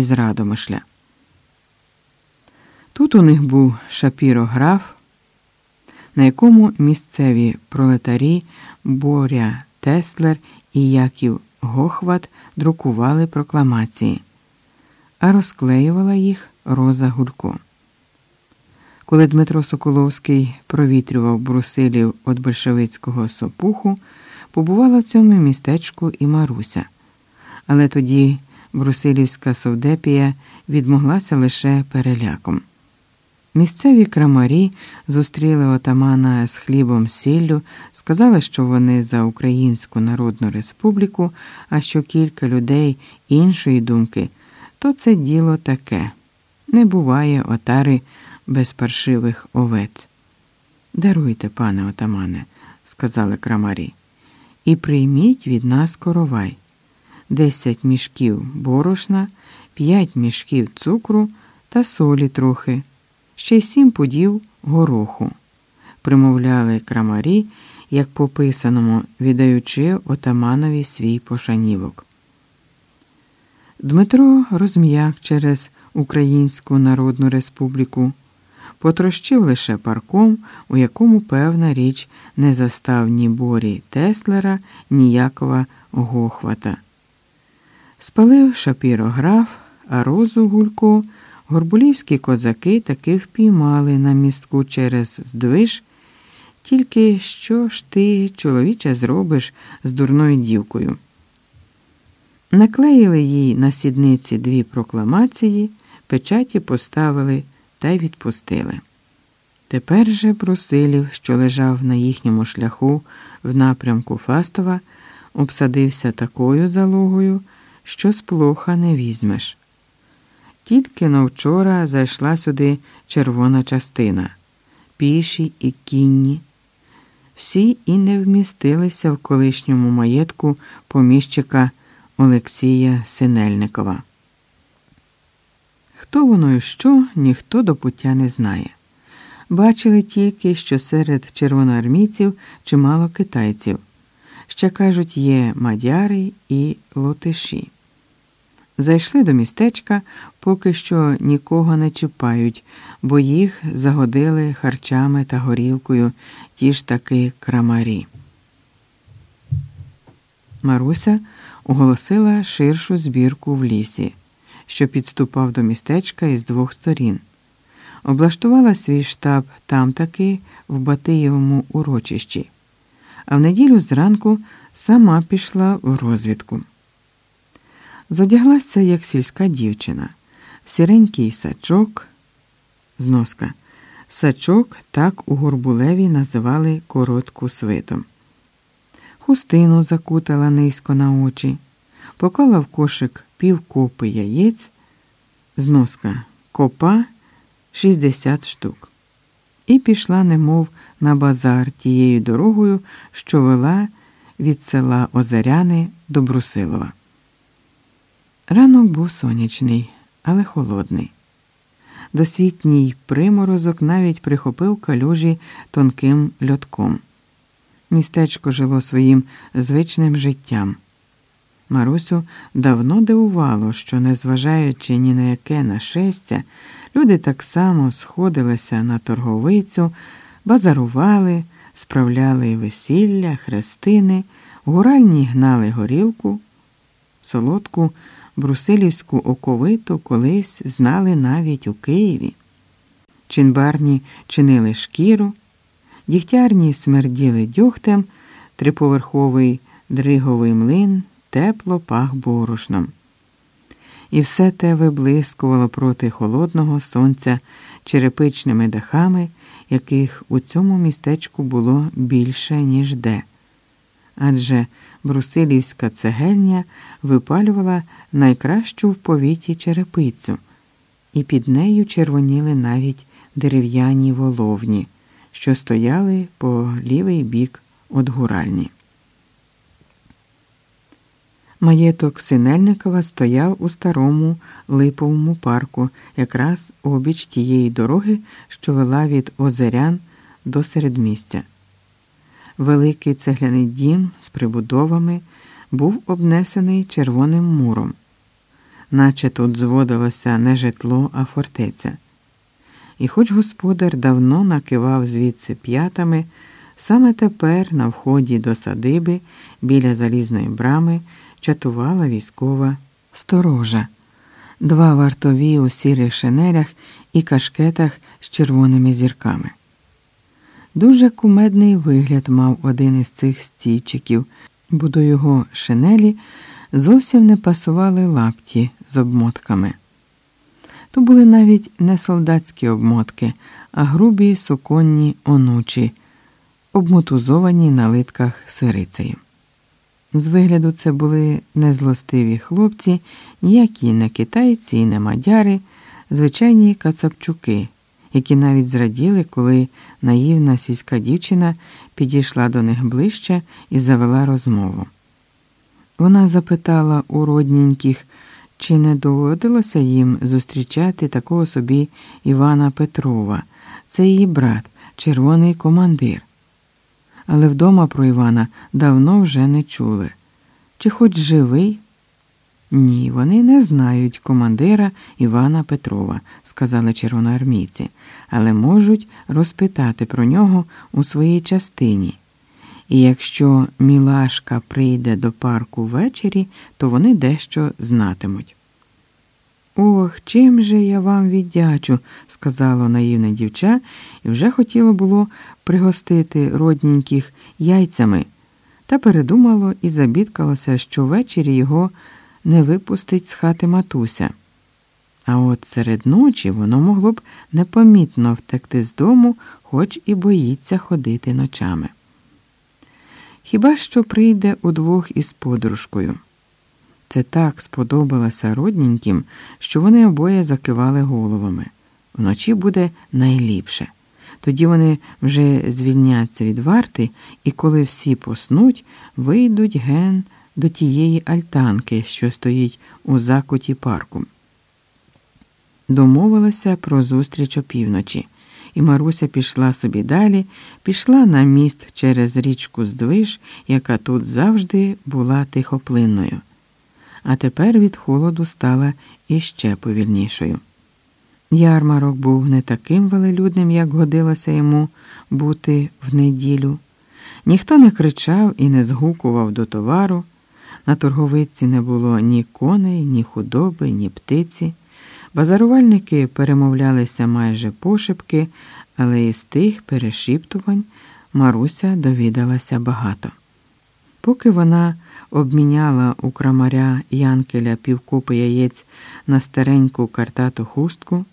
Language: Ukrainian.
із Радомишля. Тут у них був шапірограф, на якому місцеві пролетарі Боря Теслер і Яків Гохват друкували прокламації, а розклеювала їх Роза Гулько. Коли Дмитро Соколовський провітрював брусилів від большевицького сопуху, побувала в цьому містечку і Маруся. Але тоді брусилівська совдепія відмоглася лише переляком. Місцеві крамарі зустріли отамана з хлібом сіллю, сказали, що вони за Українську Народну Республіку, а що кілька людей іншої думки, то це діло таке. Не буває отари без паршивих овець. Даруйте, пане отамане, сказали крамарі, і прийміть від нас коровай. Десять мішків борошна, п'ять мішків цукру та солі трохи ще й сім пудів гороху, примовляли крамарі, як по писаному, віддаючи отаманові свій пошанівок. Дмитро розм'як через Українську Народну Республіку, потрощив лише парком, у якому певна річ не застав ні Борі Теслера, ні Якова Гохвата. Спалив шапірограф, а розу гулько. Горбулівські козаки таки впіймали на містку через здвиж, тільки що ж ти, чоловіче, зробиш з дурною дівкою. Наклеїли їй на сідниці дві прокламації, печаті поставили та й відпустили. Тепер же Брусилів, що лежав на їхньому шляху в напрямку Фастова, обсадився такою залогою, що сплоха не візьмеш. Тільки на вчора зайшла сюди червона частина, піші і кінні. Всі і не вмістилися в колишньому маєтку поміщика Олексія Синельникова. Хто воно і що, ніхто до пуття не знає. Бачили тільки, що серед червоноармійців чимало китайців. Ще кажуть, є мадяри і лотиші. Зайшли до містечка, поки що нікого не чіпають, бо їх загодили харчами та горілкою ті ж таки крамарі. Маруся оголосила ширшу збірку в лісі, що підступав до містечка із двох сторін. Облаштувала свій штаб там таки в Батиєвому урочищі, а в неділю зранку сама пішла в розвідку. Зодяглася, як сільська дівчина, сіренький сачок, зноска. Сачок так у Горбулеві називали коротку свиту. Хустину закутала низько на очі, поклала в кошик півкопи яєць, зноска копа 60 штук, і пішла, немов на базар тією дорогою, що вела від села Озеряни до Брусилова. Ранок був сонячний, але холодний. Досвітній приморозок навіть прихопив калюжі тонким льотком. Містечко жило своїм звичним життям. Марусю давно дивувало, що, незважаючи ні на яке нашестя, люди так само сходилися на торговицю, базарували, справляли весілля, хрестини, гуральні гнали горілку, солодку. Брусилівську оковиту колись знали навіть у Києві. Чинбарні чинили шкіру, дігтярні смерділи дьогтем, триповерховий дриговий млин тепло пах борошном. І все те виблискувало проти холодного сонця черепичними дахами, яких у цьому містечку було більше, ніж де. Адже брусилівська цегельня випалювала найкращу в повіті черепицю, і під нею червоніли навіть дерев'яні воловні, що стояли по лівий бік від гуральні. Маєток Синельникова стояв у старому липовому парку, якраз обіч тієї дороги, що вела від озерян до середмістя. Великий цегляний дім з прибудовами був обнесений червоним муром. наче тут зводилося не житло, а фортеця. І хоч господар давно накивав звідси п'ятами, саме тепер на вході до садиби біля залізної брами чатувала військова сторожа, два вартові у сірих шинелях і кашкетах з червоними зірками. Дуже кумедний вигляд мав один із цих стійчиків, бо до його шинелі зовсім не пасували лапті з обмотками. То були навіть не солдатські обмотки, а грубі суконні онучі, обмотузовані на литках сирицею. З вигляду це були незлостиві хлопці, ніякі не китайці і не мадяри, звичайні кацапчуки, які навіть зраділи, коли наївна сільська дівчина підійшла до них ближче і завела розмову. Вона запитала у родненьких, чи не доводилося їм зустрічати такого собі Івана Петрова, це її брат, червоний командир. Але вдома про Івана давно вже не чули. Чи хоч живий? Ні, вони не знають командира Івана Петрова, сказали червоноармійці, але можуть розпитати про нього у своїй частині. І якщо Мілашка прийде до парку ввечері, то вони дещо знатимуть. Ох, чим же я вам віддячу, сказало наївне дівча, і вже хотіло було пригостити родненьких яйцями, та передумало і забідкалося, що ввечері його не випустить з хати матуся. А от серед ночі воно могло б непомітно втекти з дому, хоч і боїться ходити ночами. Хіба що прийде удвох із подружкою. Це так сподобалося родненьким, що вони обоє закивали головами. Вночі буде найліпше. Тоді вони вже звільняться від варти, і коли всі поснуть, вийдуть ген до тієї альтанки, що стоїть у закуті парку. Домовилася про зустріч опівночі і Маруся пішла собі далі, пішла на міст через річку Здвиж, яка тут завжди була тихоплинною. А тепер від холоду стала іще повільнішою. Ярмарок був не таким велелюдним, як годилося йому бути в неділю. Ніхто не кричав і не згукував до товару. На торговиці не було ні коней, ні худоби, ні птиці. Базарувальники перемовлялися майже пошепки, але із тих перешіптувань Маруся довідалася багато. Поки вона обміняла у крамаря Янкеля півкопи яєць на стареньку картату хустку.